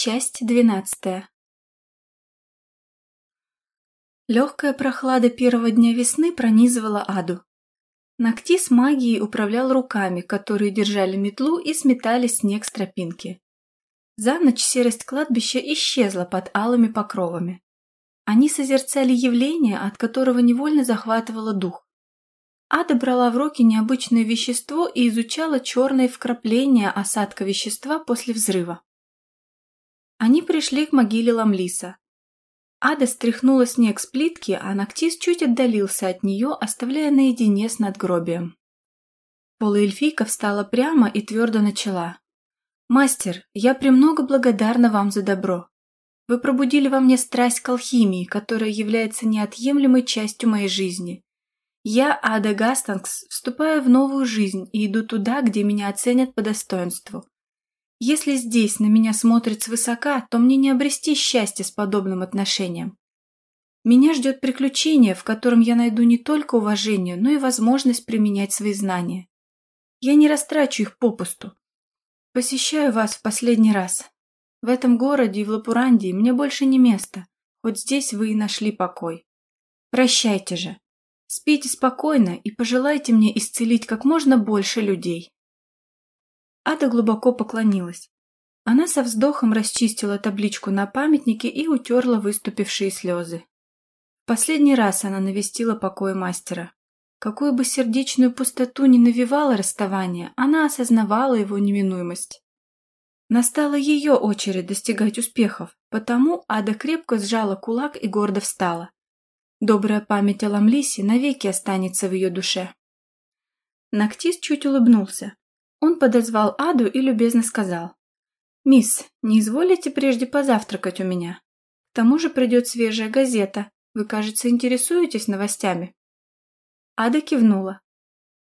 Часть двенадцатая Легкая прохлада первого дня весны пронизывала Аду. Ногти с магией управлял руками, которые держали метлу и сметали снег с тропинки. За ночь серость кладбища исчезла под алыми покровами. Они созерцали явление, от которого невольно захватывало дух. Ада брала в руки необычное вещество и изучала черные вкрапления осадка вещества после взрыва. Они пришли к могиле Ламлиса. Ада стряхнула снег с плитки, а Ноктис чуть отдалился от нее, оставляя наедине с надгробием. Полуэльфийка встала прямо и твердо начала. «Мастер, я премного благодарна вам за добро. Вы пробудили во мне страсть к алхимии, которая является неотъемлемой частью моей жизни. Я, Ада Гастангс, вступаю в новую жизнь и иду туда, где меня оценят по достоинству. Если здесь на меня смотрят свысока, то мне не обрести счастья с подобным отношением. Меня ждет приключение, в котором я найду не только уважение, но и возможность применять свои знания. Я не растрачу их попусту. Посещаю вас в последний раз. В этом городе и в Лапурандии мне больше не место, хоть здесь вы и нашли покой. Прощайте же. Спите спокойно и пожелайте мне исцелить как можно больше людей. Ада глубоко поклонилась. Она со вздохом расчистила табличку на памятнике и утерла выступившие слезы. Последний раз она навестила покой мастера. Какую бы сердечную пустоту ни навевало расставание, она осознавала его неминуемость. Настала ее очередь достигать успехов, потому Ада крепко сжала кулак и гордо встала. Добрая память о Ламлисе навеки останется в ее душе. Нактис чуть улыбнулся, он подозвал Аду и любезно сказал. «Мисс, не изволите прежде позавтракать у меня? К тому же придет свежая газета. Вы, кажется, интересуетесь новостями?» Ада кивнула.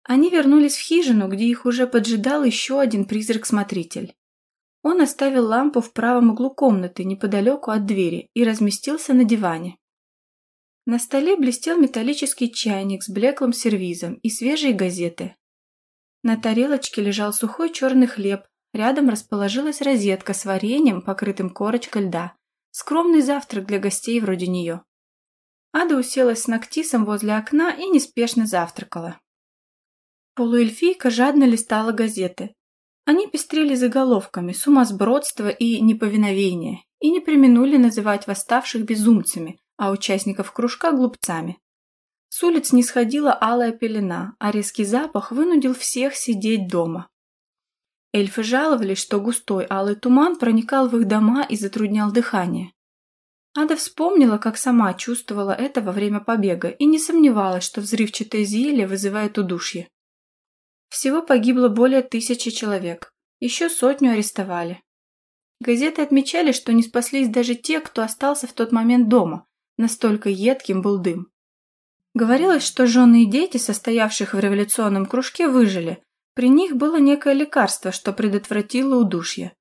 Они вернулись в хижину, где их уже поджидал еще один призрак-смотритель. Он оставил лампу в правом углу комнаты, неподалеку от двери, и разместился на диване. На столе блестел металлический чайник с блеклым сервизом и свежие газеты, на тарелочке лежал сухой черный хлеб, рядом расположилась розетка с вареньем, покрытым корочкой льда. Скромный завтрак для гостей вроде нее. Ада уселась с Нактисом возле окна и неспешно завтракала. Полуэльфийка жадно листала газеты. Они пестрели заголовками «Сумасбродство» и «Неповиновение» и не применули называть восставших безумцами, а участников кружка – глупцами. С улиц не сходила алая пелена, а резкий запах вынудил всех сидеть дома. Эльфы жаловались, что густой алый туман проникал в их дома и затруднял дыхание. Ада вспомнила, как сама чувствовала это во время побега и не сомневалась, что взрывчатое зелье вызывает удушье. Всего погибло более тысячи человек, еще сотню арестовали. Газеты отмечали, что не спаслись даже те, кто остался в тот момент дома, настолько едким был дым. Говорилось, что жены и дети, состоявших в революционном кружке, выжили. При них было некое лекарство, что предотвратило удушье.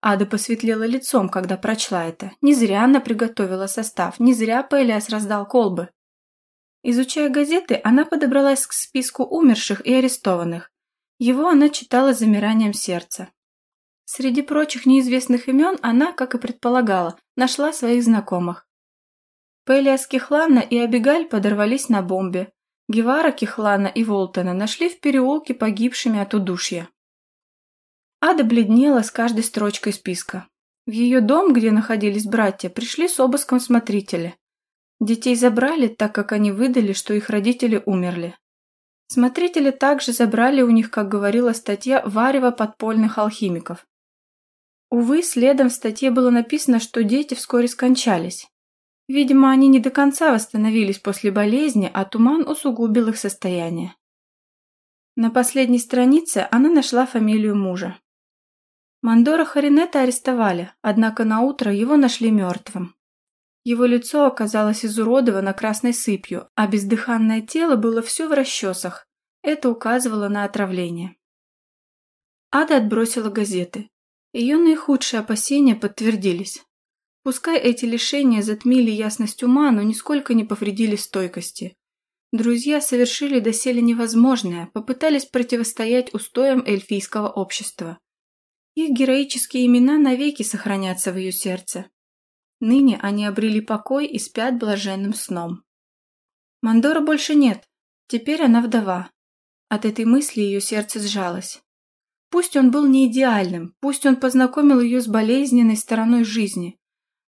Ада посветлела лицом, когда прочла это. Не зря она приготовила состав, не зря Пелиас раздал колбы. Изучая газеты, она подобралась к списку умерших и арестованных. Его она читала замиранием сердца. Среди прочих неизвестных имен она, как и предполагала, нашла своих знакомых. Пелиас Кихлана и Абигаль подорвались на бомбе. Гевара Кихлана и Волтона нашли в переулке погибшими от удушья. Ада бледнела с каждой строчкой списка. В ее дом, где находились братья, пришли с обыском смотрители. Детей забрали, так как они выдали, что их родители умерли. Смотрители также забрали у них, как говорила статья, варево подпольных алхимиков. Увы, следом в статье было написано, что дети вскоре скончались. Видимо, они не до конца восстановились после болезни, а туман усугубил их состояние. На последней странице она нашла фамилию мужа. Мандора Харинета арестовали, однако на утро его нашли мертвым. Его лицо оказалось изуродовано красной сыпью, а бездыханное тело было все в расчесах. Это указывало на отравление. Ада отбросила газеты. Ее наихудшие опасения подтвердились. Пускай эти лишения затмили ясность ума, но нисколько не повредили стойкости. Друзья совершили доселе невозможное, попытались противостоять устоям эльфийского общества. Их героические имена навеки сохранятся в ее сердце. Ныне они обрели покой и спят блаженным сном. Мандора больше нет, теперь она вдова. От этой мысли ее сердце сжалось. Пусть он был не идеальным, пусть он познакомил ее с болезненной стороной жизни,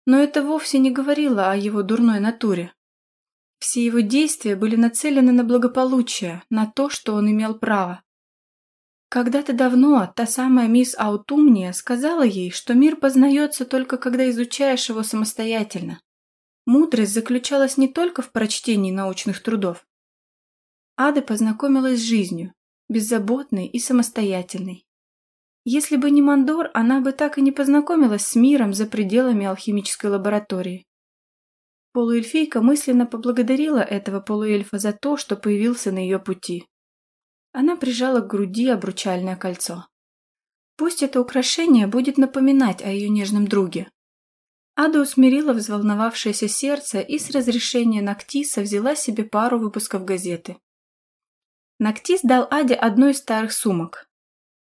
но это вовсе не говорило о его дурной натуре. Все его действия были нацелены на благополучие, на то, что он имел право. Когда-то давно та самая мисс Аутумния сказала ей, что мир познается только когда изучаешь его самостоятельно. Мудрость заключалась не только в прочтении научных трудов. Ада познакомилась с жизнью, беззаботной и самостоятельной. Если бы не Мандор, она бы так и не познакомилась с миром за пределами алхимической лаборатории. Полуэльфийка мысленно поблагодарила этого полуэльфа за то, что появился на ее пути. Она прижала к груди обручальное кольцо. Пусть это украшение будет напоминать о ее нежном друге. Ада усмирила взволновавшееся сердце и с разрешения Нактиса взяла себе пару выпусков газеты. Нактис дал Аде одну из старых сумок.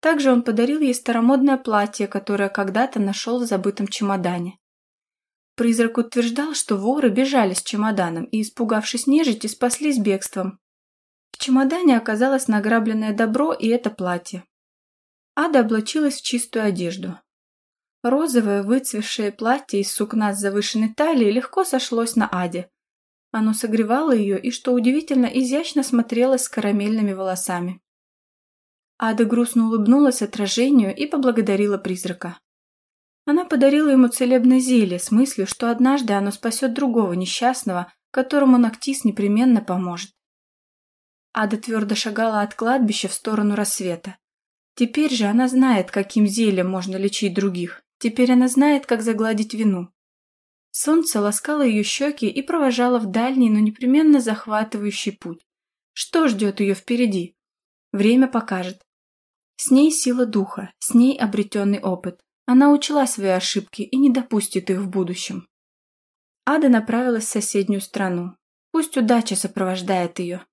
Также он подарил ей старомодное платье, которое когда-то нашел в забытом чемодане. Призрак утверждал, что воры бежали с чемоданом и, испугавшись нежити, спаслись бегством. В чемодане оказалось награбленное добро и это платье. Ада облачилась в чистую одежду. Розовое выцвевшее платье из сукна с завышенной талией легко сошлось на Аде. Оно согревало ее и, что удивительно, изящно смотрелось с карамельными волосами. Ада грустно улыбнулась отражению и поблагодарила призрака. Она подарила ему целебное зелье с мыслью, что однажды оно спасет другого несчастного, которому Ноктис непременно поможет. Ада твердо шагала от кладбища в сторону рассвета. Теперь же она знает, каким зельем можно лечить других. Теперь она знает, как загладить вину. Солнце ласкало ее щеки и провожало в дальний, но непременно захватывающий путь. Что ждет ее впереди? Время покажет. С ней сила духа, с ней обретенный опыт. Она учла свои ошибки и не допустит их в будущем. Ада направилась в соседнюю страну. Пусть удача сопровождает ее.